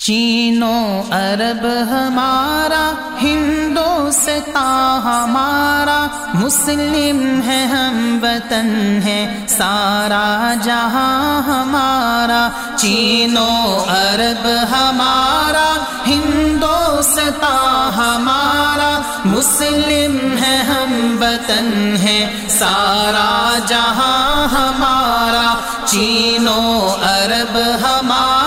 چینو عرب ہمارا ہندوستان ہمارا، مسلم ہے، ہم وطن ہے، سارا جہاں ہمارا۔ چینو عرب ہمارا ہندوستان ہمارا۔ مسلم ہے، ہم وطن ہے، سارا جہاں ہمارا۔ چینو عرب ہمارا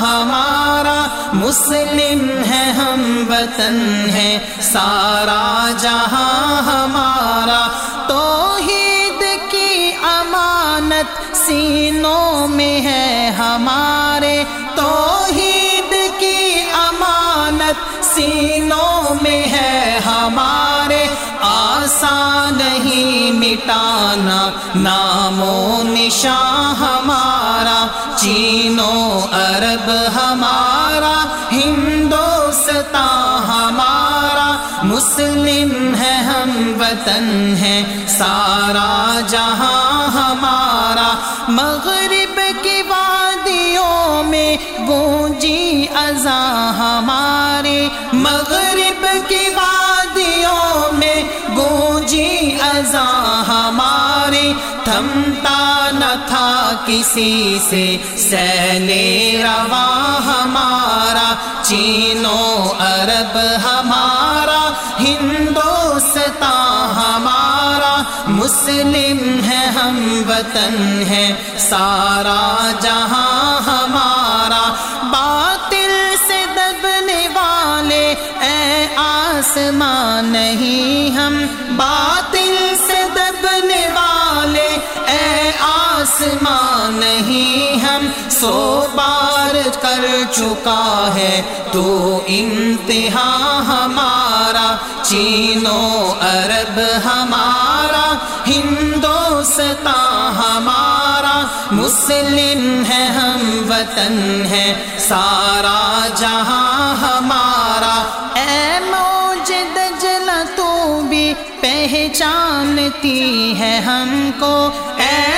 ہمارا مسلم ہے، ہم وطن ہے سارا جہاں ہمارا توحید کی امانت سینوں میں ہے۔ ہمارے توحید کی امانت سینوں میں ہے۔ ہمارے آسان نہیں مٹانا نام و نشان ہمارا، چینو عرب ہمارا ہندوستان ہمارا، مسلم ہے ہم وطن ہے، سارا جہاں ہمارا۔ مغرب کی وادیوں میں گونجی ازاں ہمارے۔ مغرب کی وادیوں میں گونجی ازاں ہمارے تھمتا نہ تھا کسی سے۔ سیلے رواں ہمارا، چینو عرب ہمارا۔ ہندوستان ہمارا، مسلم ہے، ہم وطن ہے۔ سارا جہاں ہمارا۔ باطل سے دبنے والے، اے آسمان، نہیں ہم باطل آسمان نہیں ہم سو بار کر چکا ہے تو انتہا ہمارا چینو عرب ہمارا ہندوستان ہمارا مسلم ہے ہم وطن ہے سارا جہاں ہمارا اے موج دجل تو بھی پہچانتی ہے ہم کو اے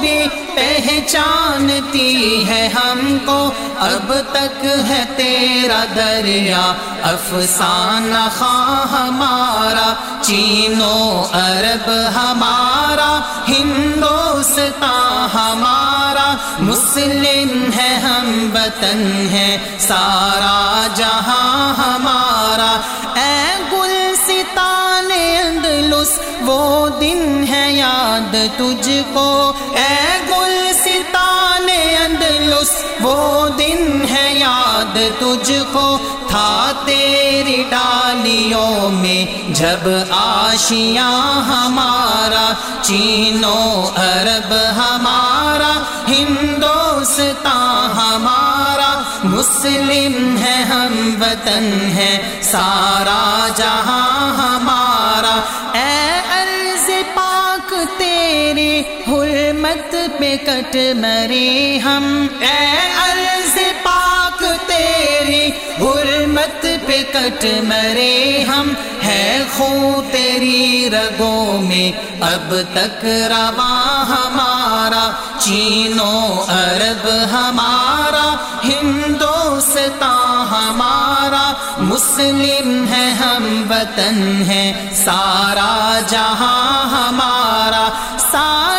بھی پہچانتی ہے ہم کو۔ اب تک ہے تیرا دریا، افسانہ خواہ ہمارا۔ چینو عرب ہمارا، ہندوستان ہمارا۔ مسلم ہے ہم وطن ہے، سارا جہاں ہمارا۔ اے گل ستان اندلس، وہ یاد تجھ کو۔ اے گل ستان اندلس، وہ دن ہے یاد تجھ کو۔ تھا تیری ڈالیوں میں جب آشیاں ہمارا چینو عرب ہمارا، ہندوستان ہمارا۔ مسلم ہے، ہم وطن ہے، سارا جہاں ہمارا۔ پہ کٹ مرے ہم۔ اے عرض پاک تیری حرمت پہ کٹ مرے ہم۔ ہے خو تیری رگوں میں اب تک رواں ہمارا۔ چینو عرب ہمارا ہندوستان ہمارا۔ مسلم ہے ہم، وطن ہے سارا جہاں ہمارا۔ سالار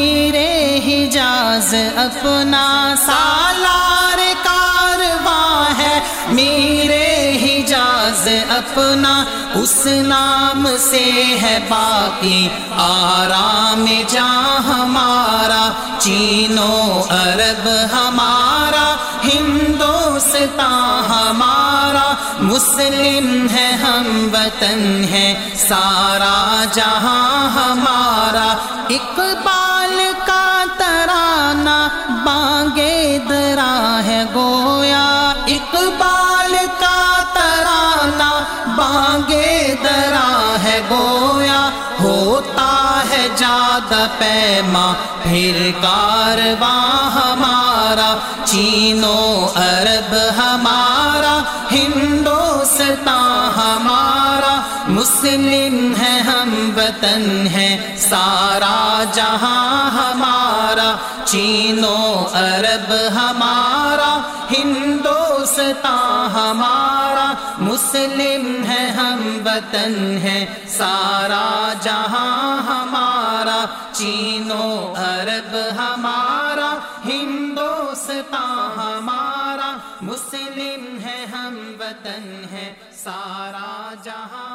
میرے حجاز اپنا سالار کارواں ہے۔ میرے حجاز اپنا اس نام سے ہے باقی۔ آرام جہاں ہمارا، چینو عرب ہمارا۔ ہندوستان ہمارا۔ مسلم ہے، ہم وطن ہے۔ سارا جہاں ہمارا۔ اقبال گویا ہوتا ہے جاد پیما پھر کارواں ہمارا چینو عرب ہمارا ہندو ہندوستان ہمارا مسلم ہے، ہم وطن ہے۔ سارا جہاں ہمارا، چینو، عرب ہمارا، ہندوستان ہمارا۔ مسلم ہے، ہم وطن ہے۔ سارا جہاں ہمارا، چینو، عرب ہمارا۔ ہندوستان ہمارا۔ مسلم ہے ہم وطن ہے سارا جہاں